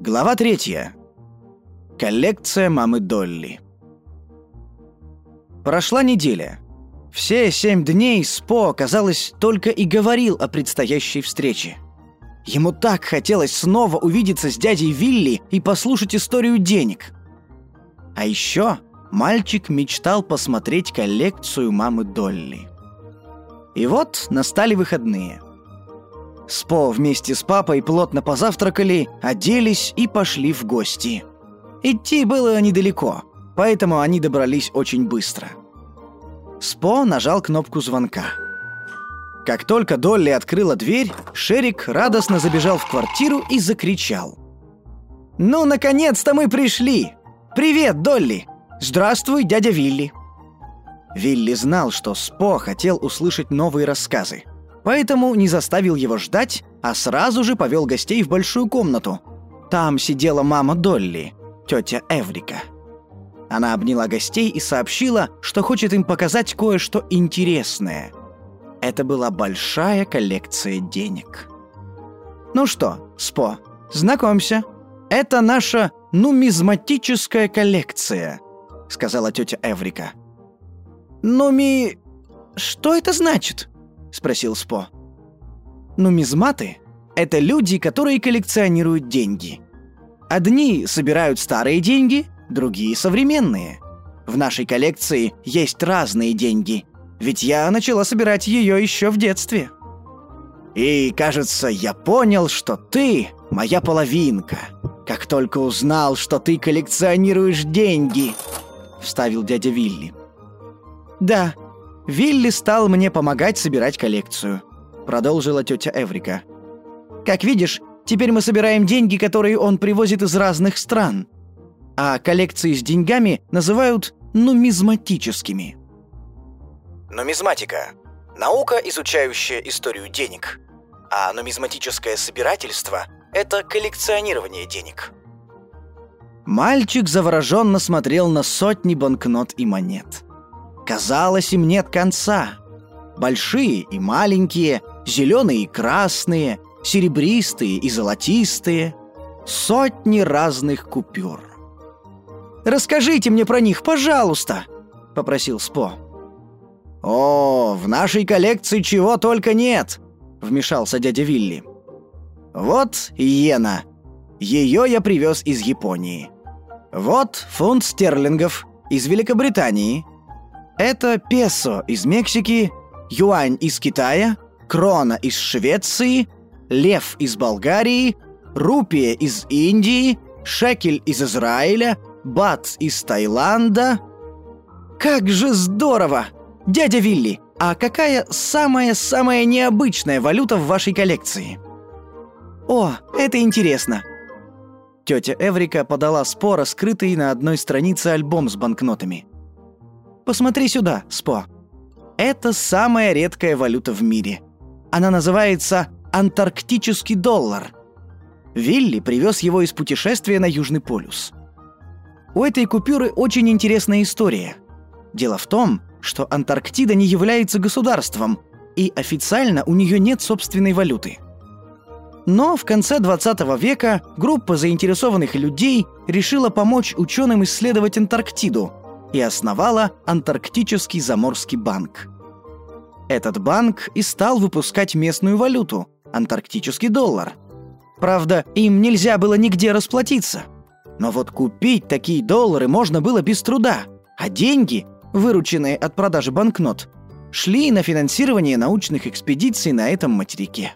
Глава третья. Коллекция мамы Долли. Прошла неделя. Все семь дней Спо, казалось, только и говорил о предстоящей встрече. Ему так хотелось снова увидеться с дядей Вилли и послушать историю денег. А еще мальчик мечтал посмотреть коллекцию мамы Долли. И вот настали выходные. Спо вместе с папой плотно позавтракали, оделись и пошли в гости. Идти было недалеко, поэтому они добрались очень быстро. Спо нажал кнопку звонка. Как только Долли открыла дверь, Шерик радостно забежал в квартиру и закричал. «Ну, наконец-то мы пришли! Привет, Долли! Здравствуй, дядя Вилли!» Вилли знал, что Спо хотел услышать новые рассказы, поэтому не заставил его ждать, а сразу же повел гостей в большую комнату. Там сидела мама Долли, тетя Эврика. Она обняла гостей и сообщила, что хочет им показать кое-что интересное – это была большая коллекция денег. «Ну что, Спо, знакомься. Это наша нумизматическая коллекция», — сказала тетя Эврика. «Нуми... что это значит?» — спросил Спо. «Нумизматы — это люди, которые коллекционируют деньги. Одни собирают старые деньги, другие — современные. В нашей коллекции есть разные деньги — ведь я начала собирать ее еще в детстве. И, кажется, я понял, что ты моя половинка. Как только узнал, что ты коллекционируешь деньги, вставил дядя Вилли. Да, Вилли стал мне помогать собирать коллекцию, продолжила тетя Эврика. Как видишь, теперь мы собираем деньги, которые он привозит из разных стран. А коллекции с деньгами называют нумизматическими. Нумизматика – наука, изучающая историю денег. А нумизматическое собирательство – это коллекционирование денег. Мальчик завороженно смотрел на сотни банкнот и монет. Казалось, им нет конца. Большие и маленькие, зеленые и красные, серебристые и золотистые. Сотни разных купюр. «Расскажите мне про них, пожалуйста!» — попросил Спо. «О, в нашей коллекции чего только нет!» — вмешался дядя Вилли. «Вот иена. Ее я привез из Японии. Вот фунт стерлингов из Великобритании. Это песо из Мексики, юань из Китая, крона из Швеции, лев из Болгарии, рупия из Индии, шекель из Израиля, бат из Таиланда. Как же здорово! «Дядя Вилли, а какая самая-самая необычная валюта в вашей коллекции?» «О, это интересно!» Тетя Эврика подала Спора скрытый на одной странице альбом с банкнотами. «Посмотри сюда, Спо. Это самая редкая валюта в мире. Она называется антарктический доллар. Вилли привез его из путешествия на Южный полюс. У этой купюры очень интересная история. Дело в том, что Антарктида не является государством, и официально у нее нет собственной валюты. Но в конце 20 века группа заинтересованных людей решила помочь ученым исследовать Антарктиду и основала Антарктический заморский банк. Этот банк и стал выпускать местную валюту – антарктический доллар. Правда, им нельзя было нигде расплатиться. Но вот купить такие доллары можно было без труда, а деньги вырученные от продажи банкнот, шли на финансирование научных экспедиций на этом материке.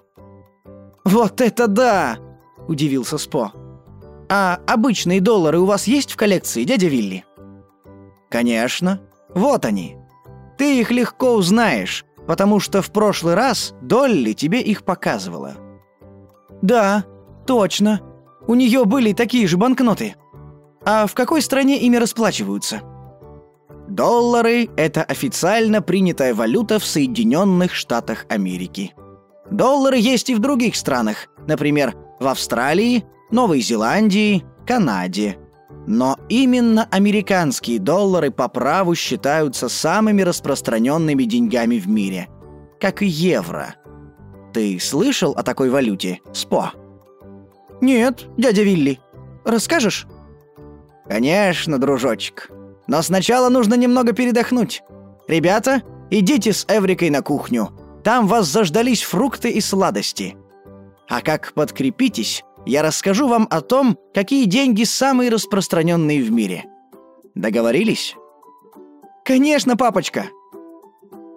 «Вот это да!» – удивился Спо. «А обычные доллары у вас есть в коллекции, дядя Вилли?» «Конечно. Вот они. Ты их легко узнаешь, потому что в прошлый раз Долли тебе их показывала». «Да, точно. У нее были такие же банкноты. А в какой стране ими расплачиваются?» Доллары – это официально принятая валюта в Соединенных Штатах Америки. Доллары есть и в других странах, например, в Австралии, Новой Зеландии, Канаде. Но именно американские доллары по праву считаются самыми распространенными деньгами в мире, как и евро. Ты слышал о такой валюте, СПО? Нет, дядя Вилли. Расскажешь?» «Конечно, дружочек. Но сначала нужно немного передохнуть. Ребята, идите с Эврикой на кухню. Там вас заждались фрукты и сладости. А как подкрепитесь, я расскажу вам о том, какие деньги самые распространенные в мире. Договорились?» «Конечно, папочка!»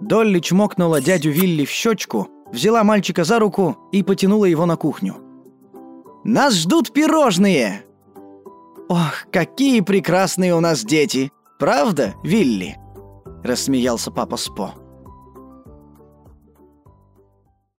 Долли чмокнула дядю Вилли в щечку, взяла мальчика за руку и потянула его на кухню. «Нас ждут пирожные!» «Ох, какие прекрасные у нас дети! Правда, Вилли?» – рассмеялся папа Спо.